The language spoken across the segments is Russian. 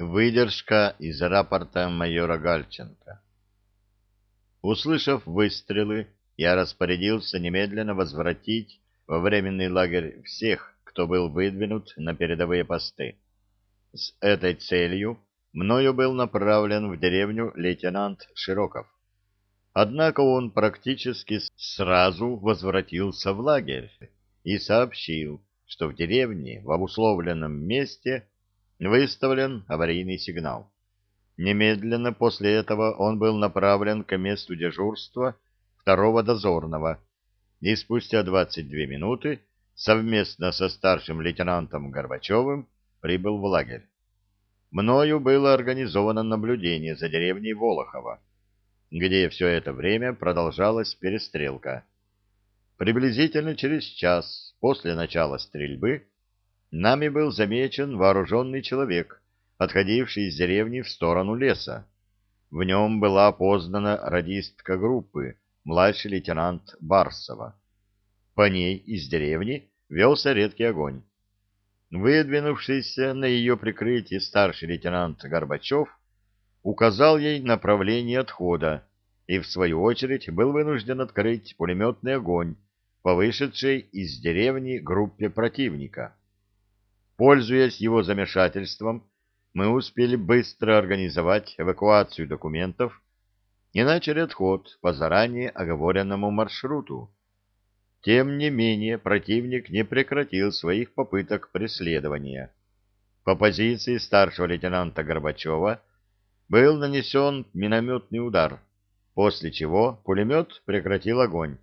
Выдержка из рапорта майора Гальченко. Услышав выстрелы, я распорядился немедленно возвратить во временный лагерь всех, кто был выдвинут на передовые посты. С этой целью мною был направлен в деревню лейтенант Широков. Однако он практически сразу возвратился в лагерь и сообщил, что в деревне в обусловленном месте выставлен аварийный сигнал. Немедленно после этого он был направлен к месту дежурства второго дозорного и спустя 22 минуты совместно со старшим лейтенантом Горбачевым прибыл в лагерь. Мною было организовано наблюдение за деревней Волохова, где все это время продолжалась перестрелка. Приблизительно через час после начала стрельбы нами был замечен вооруженный человек, отходивший из деревни в сторону леса. В нем была опознана радистка группы, младший лейтенант Барсова. По ней из деревни велся редкий огонь. Выдвинувшийся на ее прикрытие старший лейтенант Горбачев указал ей направление отхода и, в свою очередь, был вынужден открыть пулеметный огонь по из деревни группе противника. Пользуясь его замешательством, мы успели быстро организовать эвакуацию документов и начали отход по заранее оговоренному маршруту. Тем не менее, противник не прекратил своих попыток преследования. По позиции старшего лейтенанта Горбачева был нанесен минометный удар, после чего пулемет прекратил огонь.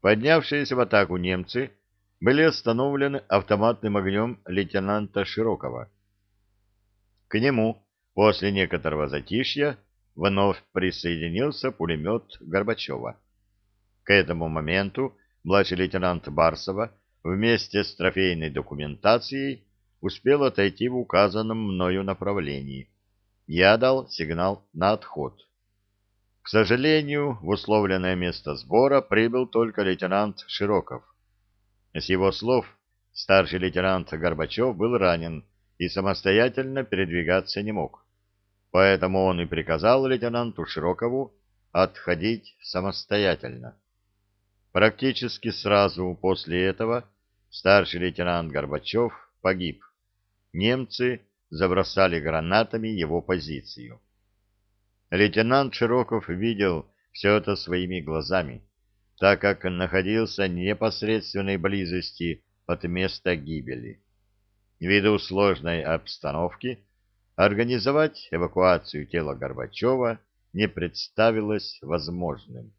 Поднявшиеся в атаку немцы были остановлены автоматным огнем лейтенанта Широкова. К нему после некоторого затишья вновь присоединился пулемет Горбачева. К этому моменту младший лейтенант Барсова вместе с трофейной документацией успел отойти в указанном мною направлении. Я дал сигнал на отход. К сожалению, в условленное место сбора прибыл только лейтенант Широков. С его слов, старший лейтенант Горбачев был ранен и самостоятельно передвигаться не мог. Поэтому он и приказал лейтенанту Широкову отходить самостоятельно. Практически сразу после этого старший лейтенант Горбачев погиб. Немцы забросали гранатами его позицию. Лейтенант Широков видел все это своими глазами так как находился в непосредственной близости от места гибели. Ввиду сложной обстановки организовать эвакуацию тела Горбачева не представилось возможным.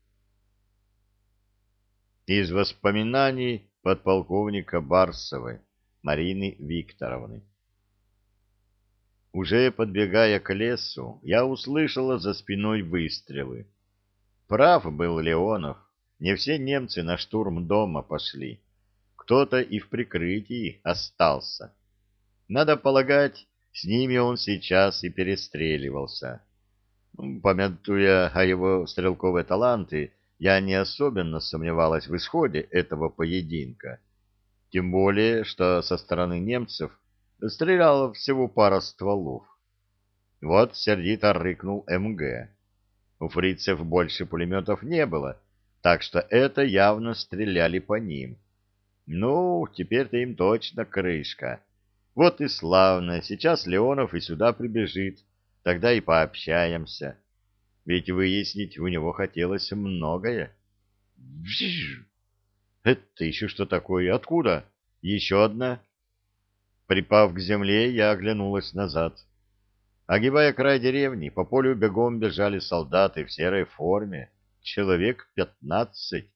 Из воспоминаний подполковника Барсовой Марины Викторовны Уже подбегая к лесу, я услышала за спиной выстрелы. Прав был Леонов, не все немцы на штурм дома пошли. Кто-то и в прикрытии остался. Надо полагать, с ними он сейчас и перестреливался. Помятуя о его стрелковые таланты, я не особенно сомневалась в исходе этого поединка. Тем более, что со стороны немцев стреляло всего пара стволов. Вот сердито рыкнул МГ. У фрицев больше пулеметов не было, так что это явно стреляли по ним. Ну, теперь-то им точно крышка. Вот и славно, сейчас Леонов и сюда прибежит, тогда и пообщаемся. Ведь выяснить у него хотелось многое. Вжиж! Это еще что такое? Откуда? Еще одна? Припав к земле, я оглянулась назад. Огибая край деревни, по полю бегом бежали солдаты в серой форме человек пятнадцать.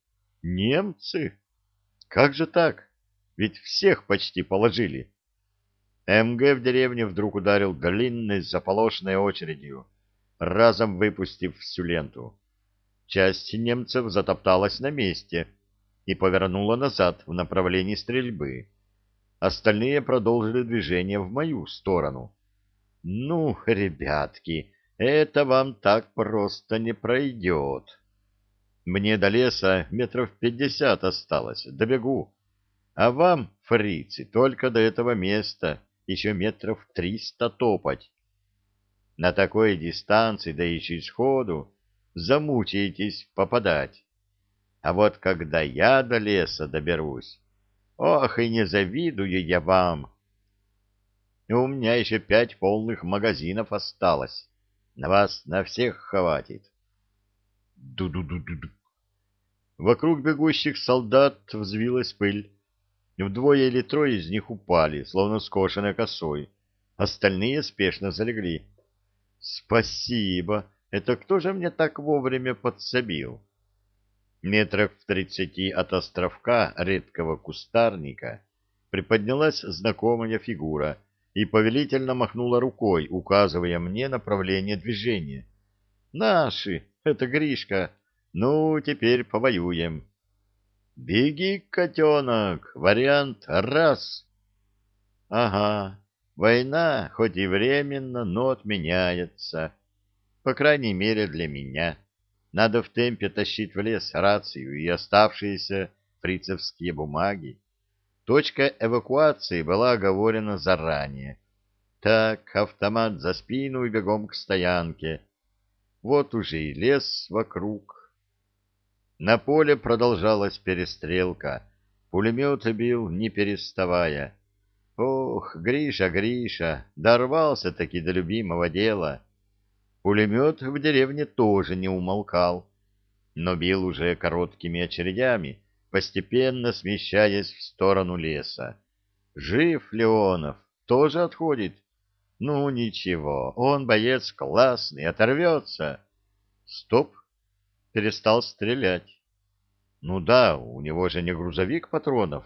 Немцы? Как же так? Ведь всех почти положили. МГ в деревне вдруг ударил длинной заполошенной очередью, разом выпустив всю ленту. Часть немцев затопталась на месте и повернула назад в направлении стрельбы. Остальные продолжили движение в мою сторону. «Ну, ребятки, это вам так просто не пройдет». Мне до леса метров пятьдесят осталось, добегу. А вам, фрицы, только до этого места еще метров триста топать. На такой дистанции, да еще и сходу, замучаетесь попадать. А вот когда я до леса доберусь, ох, и не завидую я вам. У меня еще пять полных магазинов осталось. На вас на всех хватит. Ду-ду-ду-ду-ду. Вокруг бегущих солдат взвилась пыль. Вдвое или трое из них упали, словно скошенной косой. Остальные спешно залегли. Спасибо. Это кто же мне так вовремя подсобил? Метрах в тридцати от островка редкого кустарника приподнялась знакомая фигура и повелительно махнула рукой, указывая мне направление движения. «Наши! Это Гришка! Ну, теперь повоюем!» «Беги, котенок! Вариант раз!» «Ага, война, хоть и временно, но отменяется. По крайней мере, для меня». Надо в темпе тащить в лес рацию и оставшиеся фрицевские бумаги. Точка эвакуации была оговорена заранее. Так, автомат за спину и бегом к стоянке. Вот уже и лес вокруг. На поле продолжалась перестрелка. Пулемет бил, не переставая. Ох, Гриша, Гриша, дорвался-таки до любимого дела. Пулемет в деревне тоже не умолкал, но бил уже короткими очередями, постепенно смещаясь в сторону леса. Жив Леонов, тоже отходит. Ну, ничего, он боец классный, оторвется. Стоп, перестал стрелять. Ну да, у него же не грузовик патронов.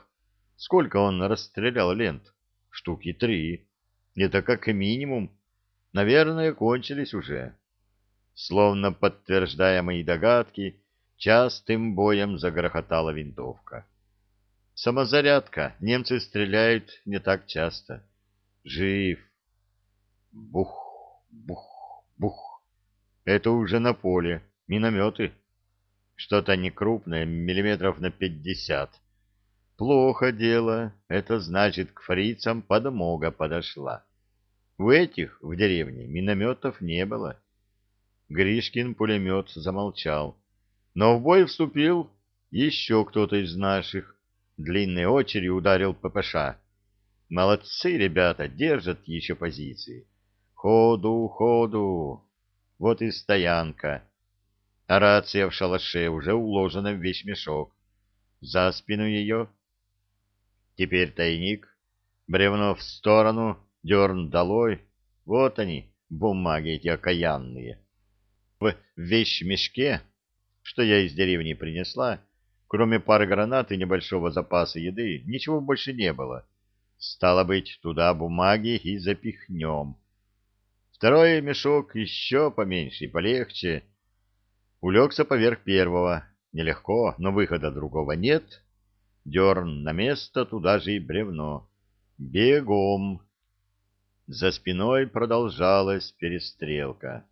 Сколько он расстрелял лент? Штуки три. Это как минимум Наверное, кончились уже. Словно подтверждая мои догадки, частым боем загрохотала винтовка. Самозарядка. Немцы стреляют не так часто. Жив. Бух, бух, бух. Это уже на поле. Минометы. Что-то некрупное, миллиметров на пятьдесят. Плохо дело. Это значит, к фрицам подмога подошла. У этих в деревне минометов не было. Гришкин пулемет замолчал. Но в бой вступил еще кто-то из наших. Длинной очередью ударил ППШ. Молодцы ребята, держат еще позиции. Ходу, ходу. Вот и стоянка. А рация в шалаше уже уложена в мешок. За спину ее. Теперь тайник. Бревно в сторону Дерн долой. Вот они, бумаги эти окаянные. В вещмешке, что я из деревни принесла, кроме пары гранат и небольшого запаса еды, ничего больше не было. Стало быть, туда бумаги и запихнем. Второй мешок еще поменьше и полегче. Улегся поверх первого. Нелегко, но выхода другого нет. Дерн на место, туда же и бревно. Бегом. За спиной продолжалась перестрелка.